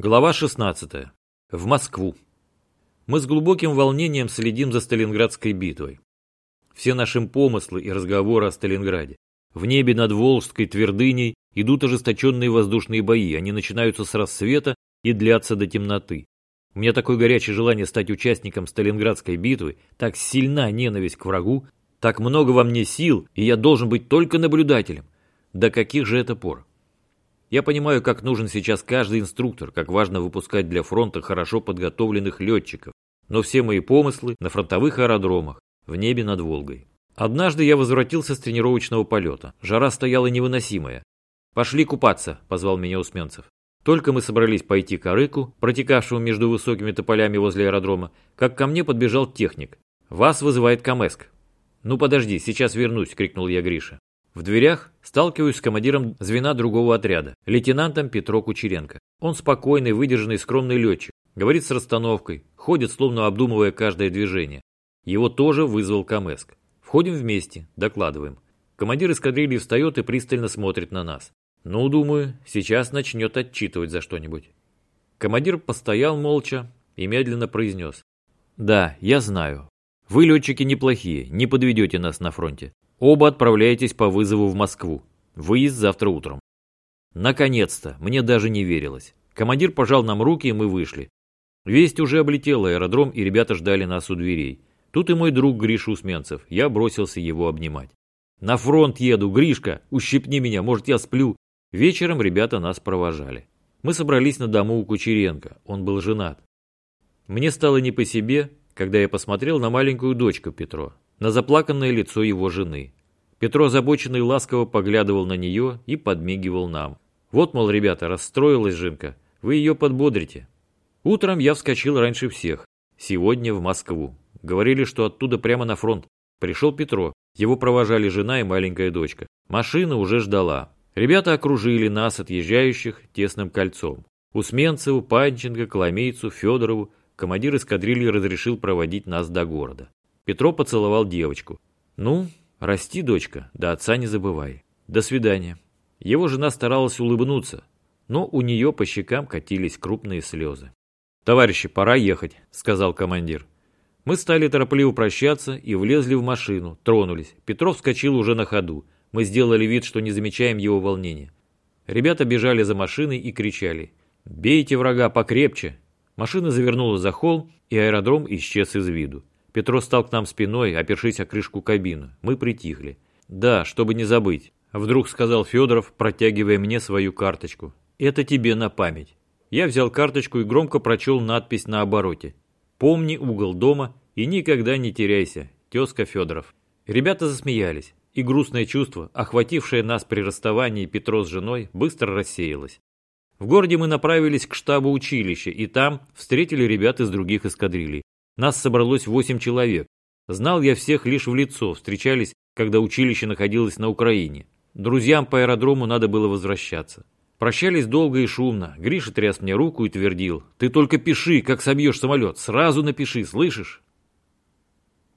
Глава 16. В Москву. Мы с глубоким волнением следим за Сталинградской битвой. Все наши помыслы и разговоры о Сталинграде. В небе над Волжской твердыней идут ожесточенные воздушные бои. Они начинаются с рассвета и длятся до темноты. У меня такое горячее желание стать участником Сталинградской битвы, так сильна ненависть к врагу, так много во мне сил, и я должен быть только наблюдателем. До каких же это пор? Я понимаю, как нужен сейчас каждый инструктор, как важно выпускать для фронта хорошо подготовленных летчиков. Но все мои помыслы на фронтовых аэродромах, в небе над Волгой. Однажды я возвратился с тренировочного полета. Жара стояла невыносимая. «Пошли купаться», – позвал меня Усменцев. Только мы собрались пойти к Арыку, протекавшему между высокими тополями возле аэродрома, как ко мне подбежал техник. «Вас вызывает Камеск». «Ну подожди, сейчас вернусь», – крикнул я Грише. В дверях сталкиваюсь с командиром звена другого отряда, лейтенантом Петро Кучеренко. Он спокойный, выдержанный, скромный летчик, говорит с расстановкой, ходит, словно обдумывая каждое движение. Его тоже вызвал Камеск. Входим вместе, докладываем. Командир эскадрильи встает и пристально смотрит на нас. Ну, думаю, сейчас начнет отчитывать за что-нибудь. Командир постоял молча и медленно произнес. Да, я знаю. Вы, летчики, неплохие, не подведете нас на фронте. Оба отправляетесь по вызову в Москву. Выезд завтра утром. Наконец-то, мне даже не верилось. Командир пожал нам руки, и мы вышли. Весть уже облетела аэродром, и ребята ждали нас у дверей. Тут и мой друг Гриша Усменцев. Я бросился его обнимать. «На фронт еду, Гришка! Ущипни меня, может, я сплю!» Вечером ребята нас провожали. Мы собрались на дому у Кучеренко. Он был женат. Мне стало не по себе, когда я посмотрел на маленькую дочку Петро на заплаканное лицо его жены. Петро озабоченный ласково поглядывал на нее и подмигивал нам. Вот, мол, ребята, расстроилась Жинка, вы ее подбодрите. Утром я вскочил раньше всех. Сегодня в Москву. Говорили, что оттуда прямо на фронт. Пришел Петро. Его провожали жена и маленькая дочка. Машина уже ждала. Ребята окружили нас, отъезжающих, тесным кольцом. Усменцеву, Панченко, Коломейцу, Федорову командир эскадрильи разрешил проводить нас до города. Петро поцеловал девочку. «Ну, расти, дочка, до отца не забывай. До свидания». Его жена старалась улыбнуться, но у нее по щекам катились крупные слезы. «Товарищи, пора ехать», — сказал командир. Мы стали торопливо прощаться и влезли в машину, тронулись. Петров вскочил уже на ходу. Мы сделали вид, что не замечаем его волнения. Ребята бежали за машиной и кричали. «Бейте врага покрепче!» Машина завернула за холм, и аэродром исчез из виду. Петро стал к нам спиной, опершись о крышку кабины. Мы притихли. «Да, чтобы не забыть», — вдруг сказал Федоров, протягивая мне свою карточку. «Это тебе на память». Я взял карточку и громко прочел надпись на обороте. «Помни угол дома и никогда не теряйся. Тезка Федоров». Ребята засмеялись, и грустное чувство, охватившее нас при расставании Петро с женой, быстро рассеялось. В городе мы направились к штабу училища, и там встретили ребят из других эскадрилей. Нас собралось восемь человек. Знал я всех лишь в лицо, встречались, когда училище находилось на Украине. Друзьям по аэродрому надо было возвращаться. Прощались долго и шумно. Гриша тряс мне руку и твердил. «Ты только пиши, как собьешь самолет. Сразу напиши, слышишь?»